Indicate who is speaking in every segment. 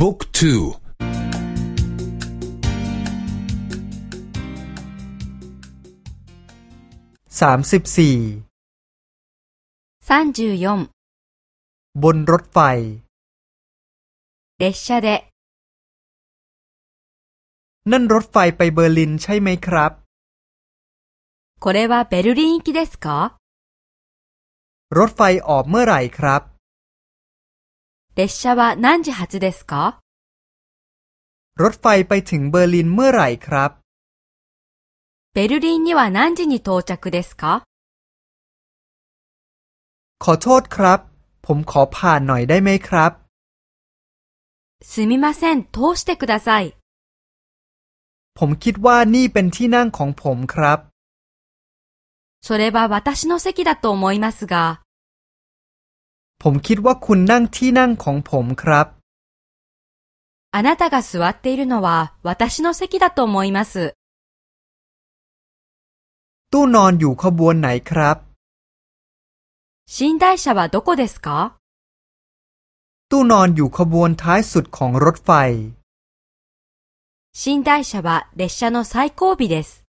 Speaker 1: บุ๊กทู
Speaker 2: สามสิบสี่บนรถไฟ
Speaker 3: 列車で
Speaker 2: นั่นรถไฟไปเบอร์ลินใช่ไหมครับ
Speaker 3: これはベルリン行きですか
Speaker 2: รถไฟออกเมื่อไหร่ครับ
Speaker 3: 列車は何時発ですか
Speaker 2: รถไฟไปถึงเบอร์ลินเมื่อไหร่ครับ
Speaker 3: ベルリンには何時に到着ですか
Speaker 2: ขอโทษครับ ผมขอผ่านหน่อยได้ไหมครับ
Speaker 3: すみません、通してください。
Speaker 2: ผมคิดว่านี่เป็นที่นั่งของผมครับ
Speaker 3: それは私の席だと思いますが。
Speaker 2: ผมคิดว่าคุณนั่งที่นั่งของผมครับ
Speaker 3: あなたが座っているのは私の席だと思います。
Speaker 2: ตู้นอนอยู่ขบวนไหนครับ
Speaker 3: 寝台車はどこですか
Speaker 2: ตู้นอนอยู่ขบวนท้ายสุดของรถไฟ
Speaker 3: 寝台車は列車の最後尾です。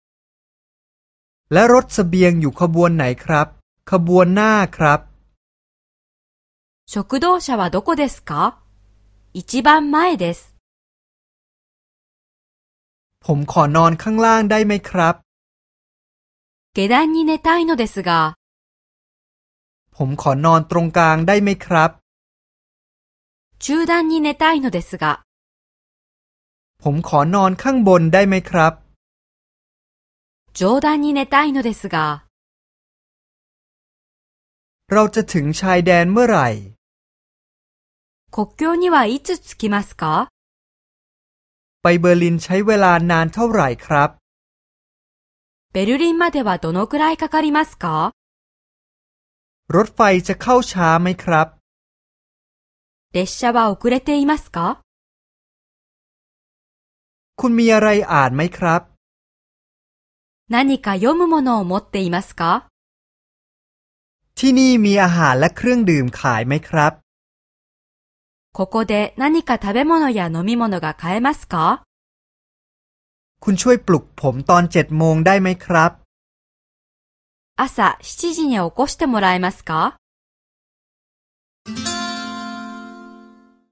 Speaker 2: และรถสเสบียงอยู่ขบวนไหนครับ ขบวนหน้าครับ
Speaker 3: 食堂車はどこですか一番前です。
Speaker 2: ผมขอนอนข้างล่างได้ไหมครับ
Speaker 3: 下段に寝たいのですが。
Speaker 2: ผมขอนอนตรงกลางได้ไหมครับ
Speaker 3: 中段に寝たいのですが。
Speaker 2: ผมขอนอนข้างบนได้ไหมครับ
Speaker 3: 上段に寝たいのですが。
Speaker 2: เราจะถึงชายแดนเมื่อไหร่
Speaker 3: 国境にはいつ着きますか
Speaker 2: ไปเบอร์ลินใช้เวลานานเท่าไหร่ครับ
Speaker 3: ベルリンまではどのくらいかかりますか
Speaker 2: รถไฟจะเข้าช้าไหมครับ
Speaker 3: 列車は遅れていますか
Speaker 2: คุณมีอะไรอ่านไหมครับ
Speaker 3: 何か読むものを持っていますか
Speaker 2: ที่นี่มีอาหารและเครื่องดื่มขายไหมครับ
Speaker 3: ここで何か食べ物や飲み物が買えますか
Speaker 2: คุณช่วยปลุกผมตอนเจ็ดโมงได้ไหมครับ
Speaker 3: 朝7時に起こしてもらえますか